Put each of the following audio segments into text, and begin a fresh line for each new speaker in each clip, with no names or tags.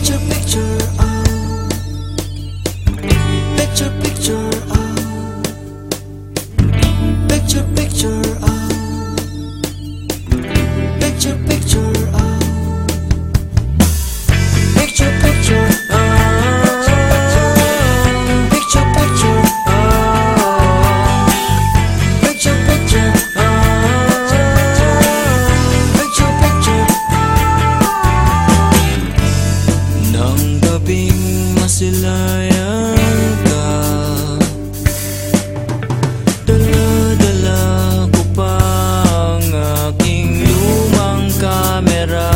Picture, picture, oh. Picture, picture, oh. Picture, picture, oh. Gabing masilayan ka. Dala-dala ko pa ang aking lumang kamera.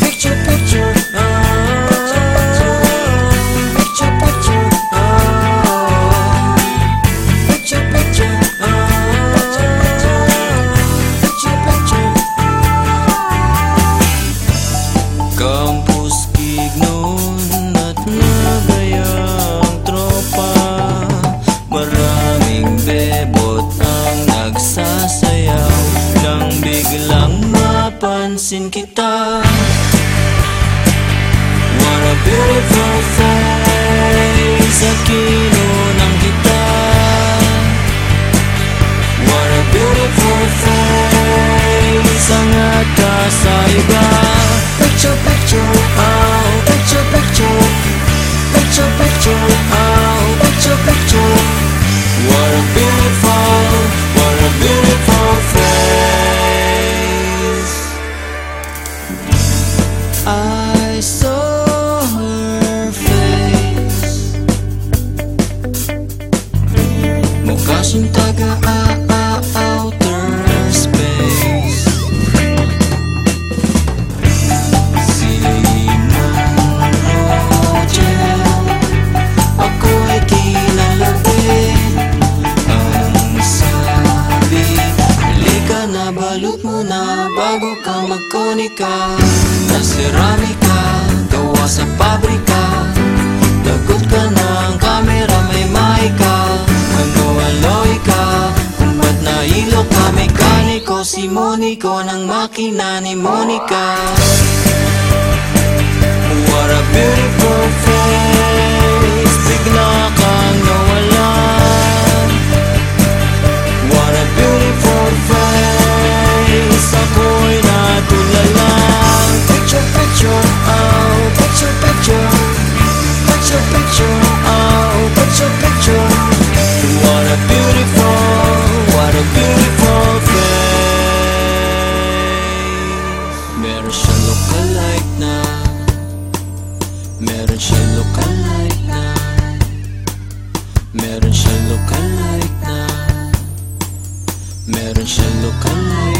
Picture, picture, ah. Picture, picture, ah. Picture, picture, ah. Picture, picture Campus Gignon at tropa Maraming bebot nagsasayaw. Nang biglang mapansin kita balot mo na Bago ka magkonika. Na seramika si Monico Ng makina ni Monica. What a beautiful Meron siyang lookalike na. Meron siyang lookalike na. Meron siyang lookalike